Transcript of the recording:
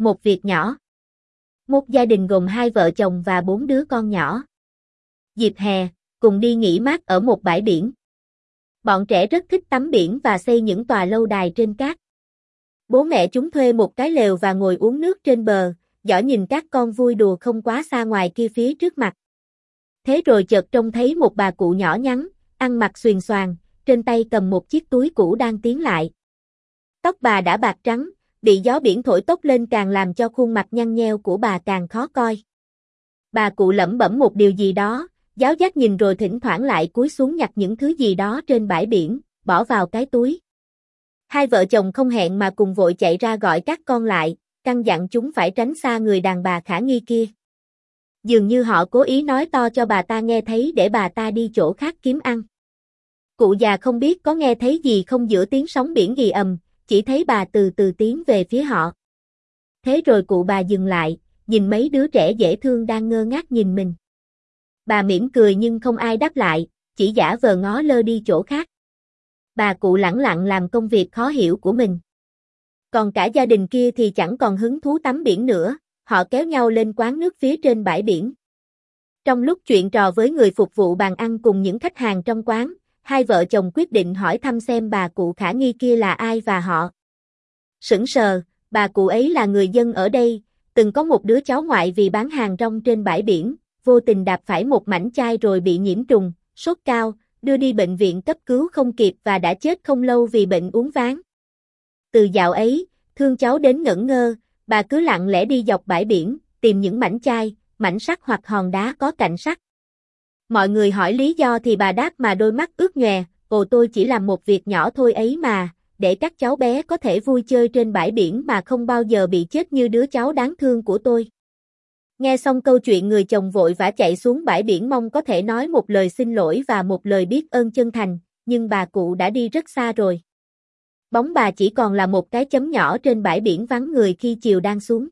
Một việc nhỏ. Một gia đình gồm hai vợ chồng và bốn đứa con nhỏ. Dịp hè, cùng đi nghỉ mát ở một bãi biển. Bọn trẻ rất thích tắm biển và xây những tòa lâu đài trên cát. Bố mẹ chúng thuê một cái lều và ngồi uống nước trên bờ, dõi nhìn các con vui đùa không quá xa ngoài kia phía trước mặt. Thế rồi chợt trông thấy một bà cụ nhỏ nhắn, ăn mặc xuyền xoàng, trên tay cầm một chiếc túi cũ đang tiến lại. Tóc bà đã bạc trắng, bị gió biển thổi tốc lên càng làm cho khuôn mặt nhăn nheo của bà càng khó coi. Bà cụ lẩm bẩm một điều gì đó, giáo giác nhìn rồi thỉnh thoảng lại cúi xuống nhặt những thứ gì đó trên bãi biển, bỏ vào cái túi. Hai vợ chồng không hẹn mà cùng vội chạy ra gọi các con lại, căn dặn chúng phải tránh xa người đàn bà khả nghi kia. Dường như họ cố ý nói to cho bà ta nghe thấy để bà ta đi chỗ khác kiếm ăn. Cụ già không biết có nghe thấy gì không giữa tiếng sóng biển ghi ầm, chỉ thấy bà từ từ tiến về phía họ. Thế rồi cụ bà dừng lại, nhìn mấy đứa trẻ dễ thương đang ngơ ngác nhìn mình. Bà mỉm cười nhưng không ai đáp lại, chỉ giả vờ ngó lơ đi chỗ khác. Bà cụ lẳng lặng làm công việc khó hiểu của mình. Còn cả gia đình kia thì chẳng còn hứng thú tắm biển nữa, họ kéo nhau lên quán nước phía trên bãi biển. Trong lúc chuyện trò với người phục vụ bàn ăn cùng những khách hàng trong quán, hai vợ chồng quyết định hỏi thăm xem bà cụ khả nghi kia là ai và họ. Sững sờ, bà cụ ấy là người dân ở đây, từng có một đứa cháu ngoại vì bán hàng rong trên bãi biển, vô tình đạp phải một mảnh chai rồi bị nhiễm trùng, sốt cao, đưa đi bệnh viện cấp cứu không kịp và đã chết không lâu vì bệnh uống ván. Từ dạo ấy, thương cháu đến ngẩn ngơ, bà cứ lặng lẽ đi dọc bãi biển, tìm những mảnh chai, mảnh sắt hoặc hòn đá có cạnh sắt. Mọi người hỏi lý do thì bà đáp mà đôi mắt ướt nhòe, ồ tôi chỉ làm một việc nhỏ thôi ấy mà, để các cháu bé có thể vui chơi trên bãi biển mà không bao giờ bị chết như đứa cháu đáng thương của tôi. Nghe xong câu chuyện người chồng vội vã chạy xuống bãi biển mong có thể nói một lời xin lỗi và một lời biết ơn chân thành, nhưng bà cụ đã đi rất xa rồi. Bóng bà chỉ còn là một cái chấm nhỏ trên bãi biển vắng người khi chiều đang xuống.